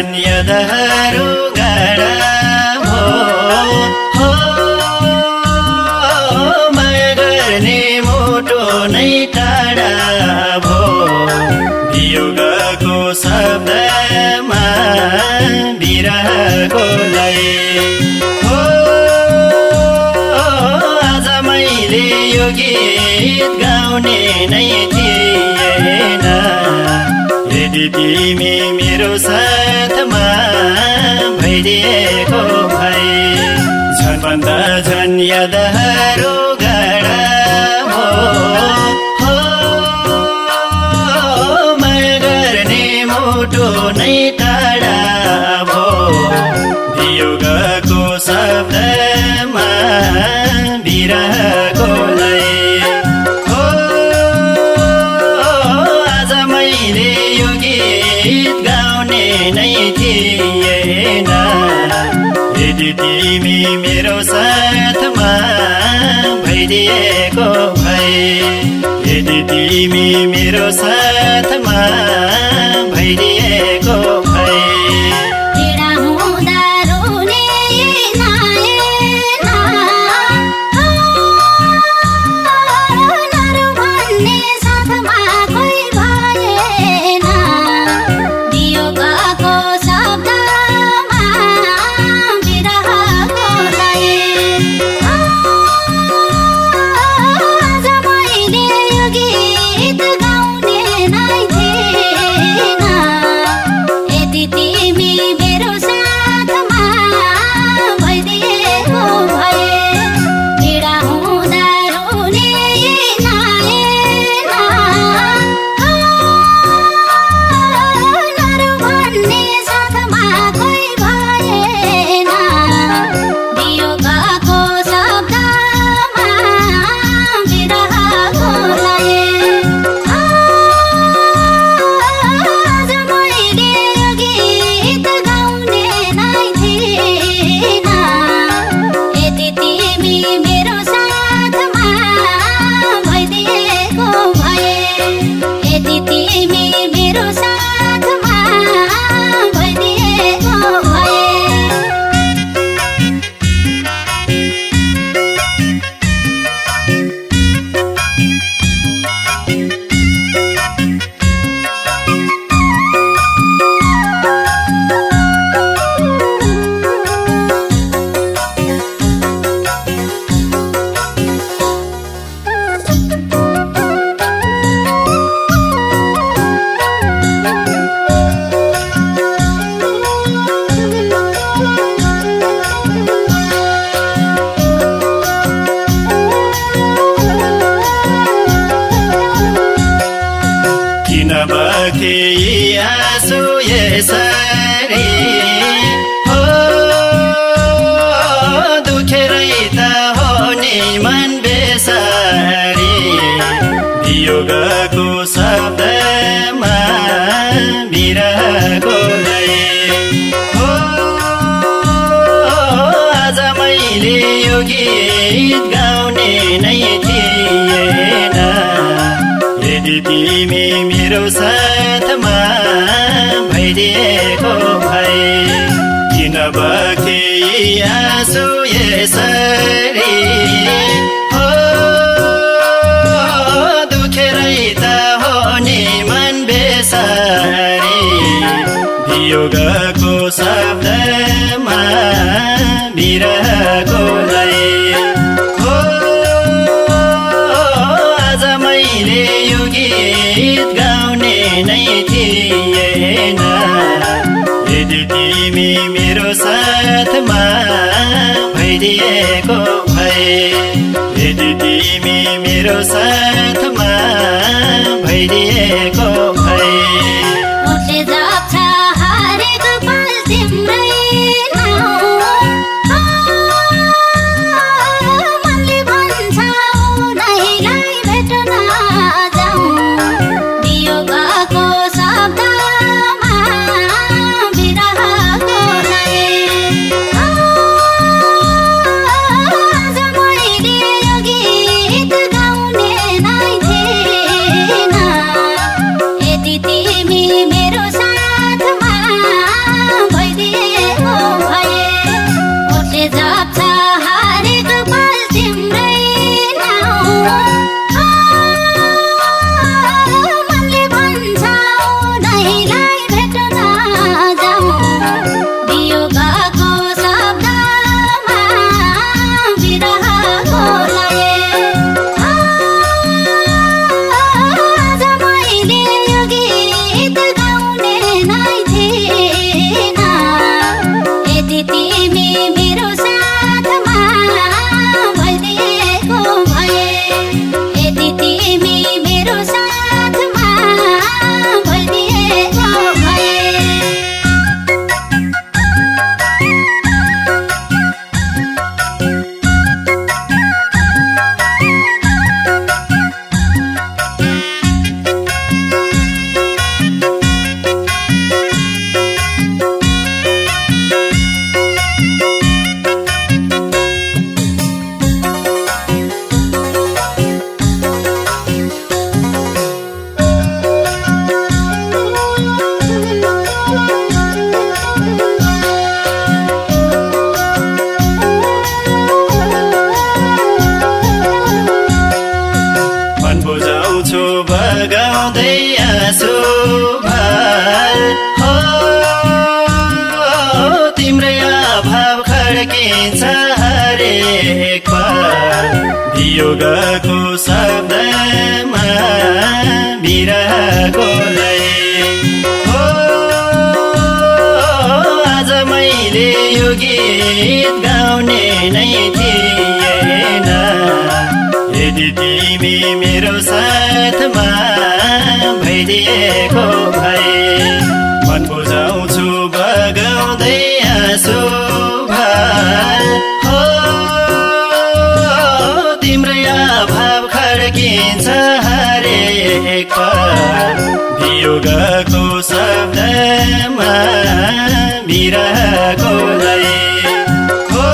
धन्यधरु go हो गर्ने मोटो नै टाढा भो योगको शब्दमा बिरहको लय हो आज मैले यो गीत गाउने नै तिमी मेरो साथमा भइदिएको भए। झन्भन्दा झन् यादहरू गाडा हो। हो, गर्ने मुटु नै टाढा तिमी मेरो साथमा भइदिएको भए। यदि तिमी मेरो साथमा आँसु यसरी हो दुखेरै त हो नि मन बेसारी। वियोगको शब्दमा बिरहको लय हो आज मैले यो गीत गाउने नै थिएन। यदि तिमी मेरो साथमा यी आँसु यसरी हो दुखेरै त हो नि मन बेसारी वियोगको शब्दमा बिरहको यदि तिमी मेरो साथमा भइदिएको भए। यदि तिमी मेरो साथमा भइदिएको वियोगको शब्दमा बिरहको लय हो आज मैले यो गीत गाउने नै थिएन। यदि तिमी मेरो साथमा भइदिएको भए वियोगको शब्दमा बिरहको लय हो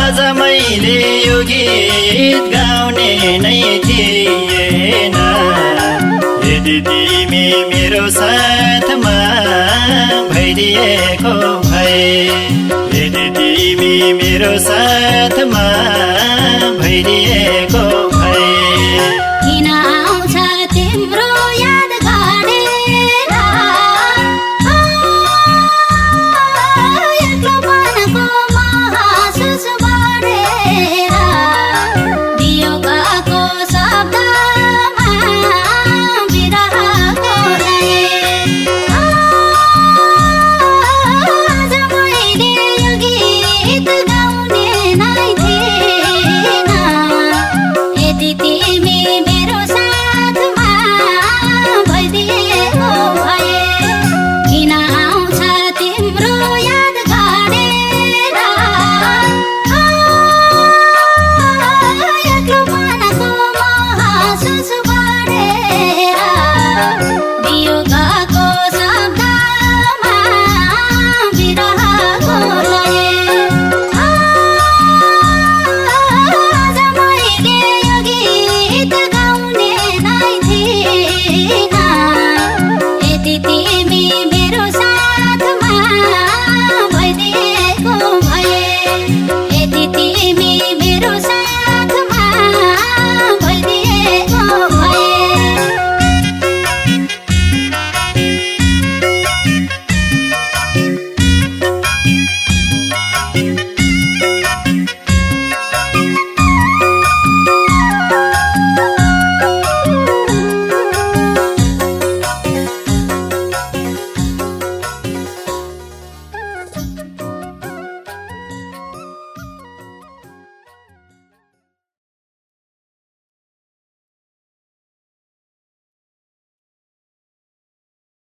आज मैले यो गीत गाउने नै थिएन। यदि तिमी मेरो साथमा भइदिएको भए यदि तिमी मेरो साथमा भइदिएको